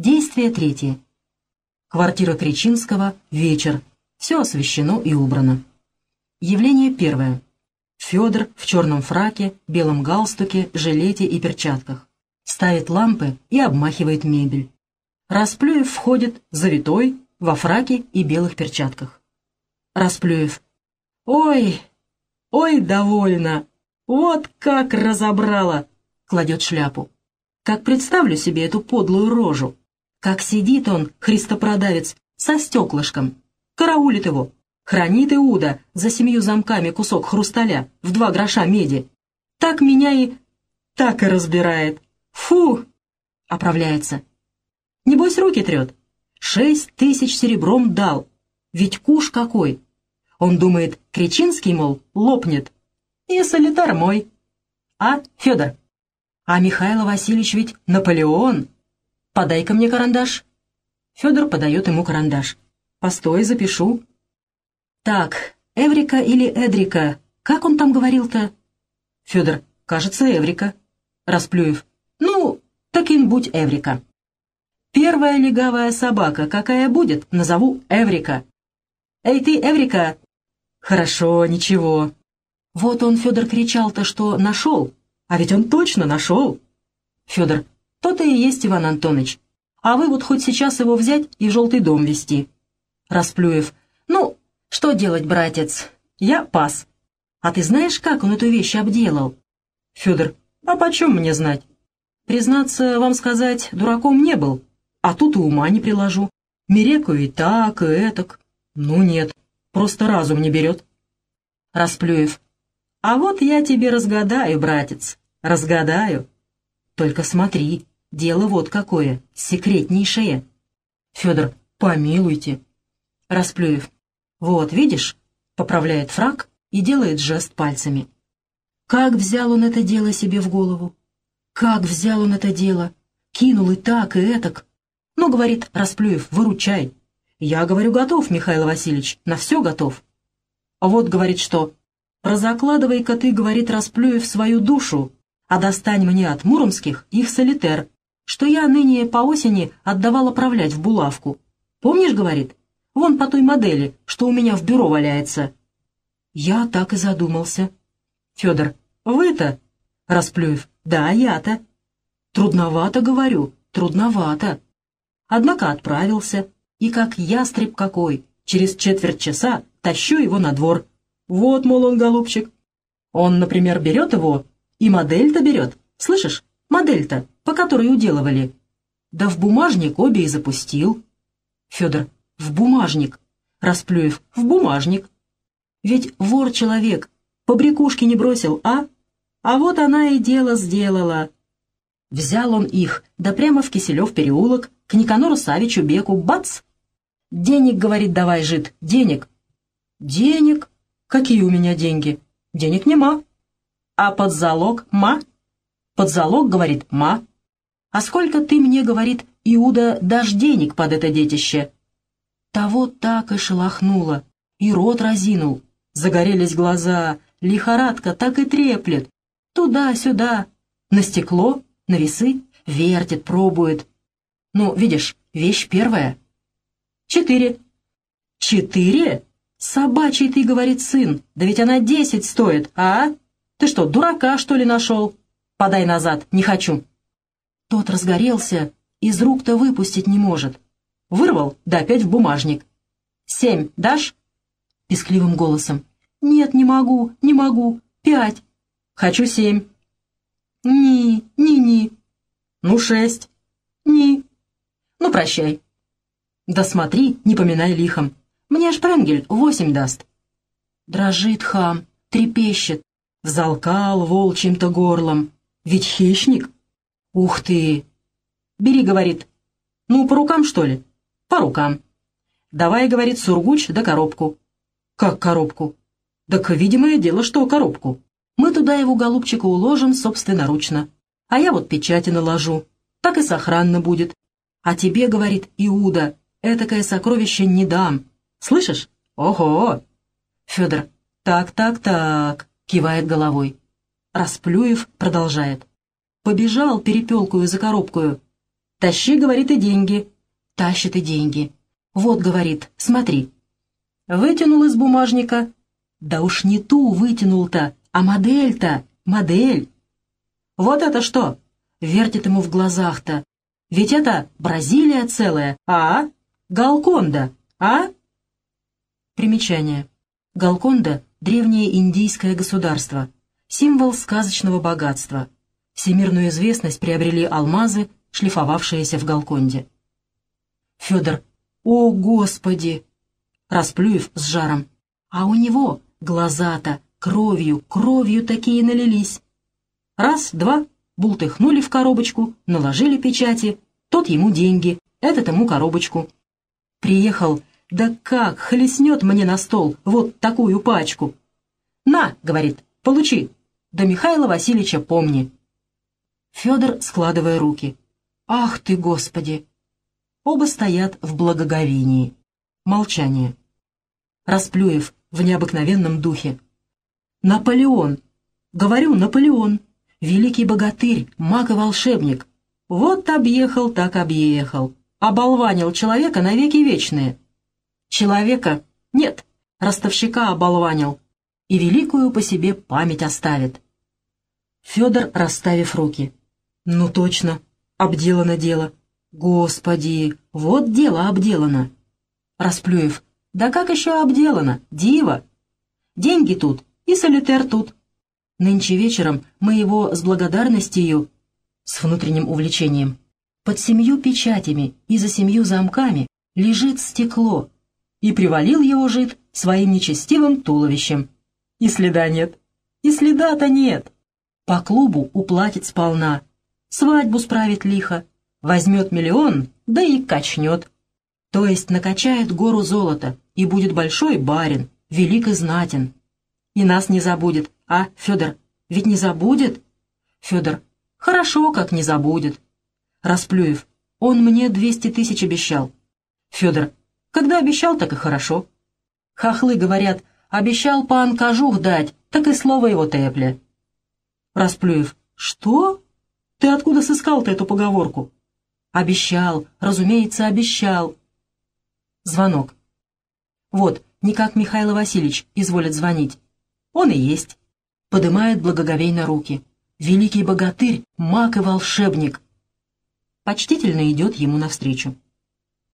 Действие третье. Квартира Кричинского. Вечер. Все освещено и убрано. Явление первое. Федор в черном фраке, белом галстуке, жилете и перчатках. Ставит лампы и обмахивает мебель. Расплюев входит, завитой, во фраке и белых перчатках. Расплюев. «Ой, ой, довольно! Вот как разобрала!» Кладет шляпу. «Как представлю себе эту подлую рожу! Как сидит он, христопродавец, со стеклышком, караулит его, хранит Иуда за семью замками кусок хрусталя в два гроша меди. Так меня и... так и разбирает. Фу! Оправляется. Небось руки трет. Шесть тысяч серебром дал. Ведь куш какой. Он думает, Кричинский, мол, лопнет. И солитар мой. А, Федор? А Михаил Васильевич ведь Наполеон. Подай-ка мне карандаш. Федор подает ему карандаш. Постой, запишу. Так, Эврика или Эдрика? Как он там говорил-то? Федор, кажется, Эврика. Расплюев. Ну, так ин будь Эврика. Первая легавая собака, какая будет, назову Эврика. Эй ты, Эврика! Хорошо, ничего. Вот он, Федор, кричал-то, что нашел. А ведь он точно нашел. Федор, то-то и есть Иван Антонович. А вы вот хоть сейчас его взять и в желтый дом вести. Расплюев. Ну, что делать, братец? Я пас. А ты знаешь, как он эту вещь обделал? Федор. А почем мне знать? Признаться, вам сказать, дураком не был. А тут и ума не приложу. Мерекаю и так, и этак. Ну нет, просто разум не берет. Расплюев. А вот я тебе разгадаю, братец, разгадаю. Только смотри, Дело вот какое, секретнейшее. Федор, помилуйте. Расплюев. Вот, видишь, поправляет фраг и делает жест пальцами. Как взял он это дело себе в голову? Как взял он это дело? Кинул и так, и этак. Ну, говорит Расплюев, выручай. Я говорю, готов, Михаил Васильевич, на все готов. А вот, говорит, что... Прозакладывай-ка ты, говорит Расплюев, свою душу, а достань мне от муромских их солитер, что я ныне по осени отдавал оправлять в булавку. Помнишь, говорит, вон по той модели, что у меня в бюро валяется. Я так и задумался. Федор, вы-то? Расплюев, да, я-то. Трудновато, говорю, трудновато. Однако отправился, и как ястреб какой, через четверть часа тащу его на двор. Вот, мол, он, голубчик. Он, например, берет его, и модель-то берет, слышишь, модель-то, по которой уделывали. Да в бумажник обе и запустил. Федор, в бумажник. Расплюев, в бумажник. Ведь вор человек, побрякушки не бросил, а? А вот она и дело сделала. Взял он их, да прямо в Киселев переулок, к Никанору Савичу Беку, бац! Денег, говорит, давай, жид, денег. Денег? Какие у меня деньги? Денег нема. А под залог ма? Под залог, говорит, ма. «А сколько ты мне, — говорит Иуда, — дашь денег под это детище?» Того так и шелохнуло, и рот разинул. Загорелись глаза, лихорадка так и треплет. Туда-сюда, на стекло, на весы, вертит, пробует. Ну, видишь, вещь первая. Четыре. Четыре? Собачий ты, говорит сын, да ведь она десять стоит, а? Ты что, дурака, что ли, нашел? Подай назад, не хочу. Тот разгорелся, из рук-то выпустить не может. Вырвал, да опять в бумажник. «Семь дашь?» Пескливым голосом. «Нет, не могу, не могу. Пять. Хочу семь». «Ни, ни-ни». «Ну, шесть». «Ни». «Ну, прощай». «Да смотри, не поминай лихом. Мне Шпренгель восемь даст». Дрожит хам, трепещет, взалкал волчьим-то горлом. Ведь хищник. «Ух ты!» «Бери», — говорит. «Ну, по рукам, что ли?» «По рукам». «Давай», — говорит Сургуч, да коробку. «Как коробку?» «Так видимое дело, что коробку. Мы туда его, голубчика, уложим собственноручно. А я вот печати наложу. Так и сохранно будет. А тебе, — говорит Иуда, — этакое сокровище не дам. Слышишь? Ого!» Федор, «Так, так, так», — кивает головой. Расплюев продолжает побежал перепелкую за коробкую. Тащи, говорит, и деньги. Тащит и деньги. Вот, говорит, смотри. Вытянул из бумажника. Да уж не ту вытянул-то, а модель-то, модель. Вот это что? Вертит ему в глазах-то. Ведь это Бразилия целая, а? Галконда, а? Примечание. Галконда — древнее индийское государство, символ сказочного богатства. Всемирную известность приобрели алмазы, шлифовавшиеся в Галконде. Федор. «О, Господи!» Расплюев с жаром. А у него глаза-то кровью, кровью такие налились. Раз, два, бултыхнули в коробочку, наложили печати, тот ему деньги, этот ему коробочку. Приехал, да как, хлестнет мне на стол вот такую пачку. «На», — говорит, — «получи, да Михаила Васильевича помни». Федор, складывая руки. «Ах ты, Господи!» Оба стоят в благоговении. Молчание. Расплюев в необыкновенном духе. «Наполеон! Говорю, Наполеон! Великий богатырь, маг и волшебник! Вот объехал, так объехал! Оболванил человека навеки вечные!» «Человека? Нет, ростовщика оболванил!» И великую по себе память оставит. Федор, расставив руки. «Ну точно, обделано дело. Господи, вот дело обделано!» Расплюев. «Да как еще обделано? Диво! Деньги тут и солитер тут. Нынче вечером мы его с благодарностью, с внутренним увлечением, под семью печатями и за семью замками лежит стекло, и привалил его жид своим нечестивым туловищем. И следа нет, и следа-то нет. По клубу уплатит сполна, свадьбу справит лихо, возьмет миллион, да и качнет. То есть накачает гору золота, и будет большой барин, велик и знатен. И нас не забудет, а, Федор, ведь не забудет? Федор, хорошо, как не забудет. Расплюев, он мне двести тысяч обещал. Федор, когда обещал, так и хорошо. Хохлы говорят, обещал пан кожух дать, так и слово его тепля. Расплюев, что? Ты откуда сыскал-то эту поговорку? Обещал, разумеется, обещал. Звонок. Вот, никак Михаил Васильевич изволит звонить. Он и есть. Подымает благоговейно руки. Великий богатырь, маг и волшебник. Почтительно идет ему навстречу.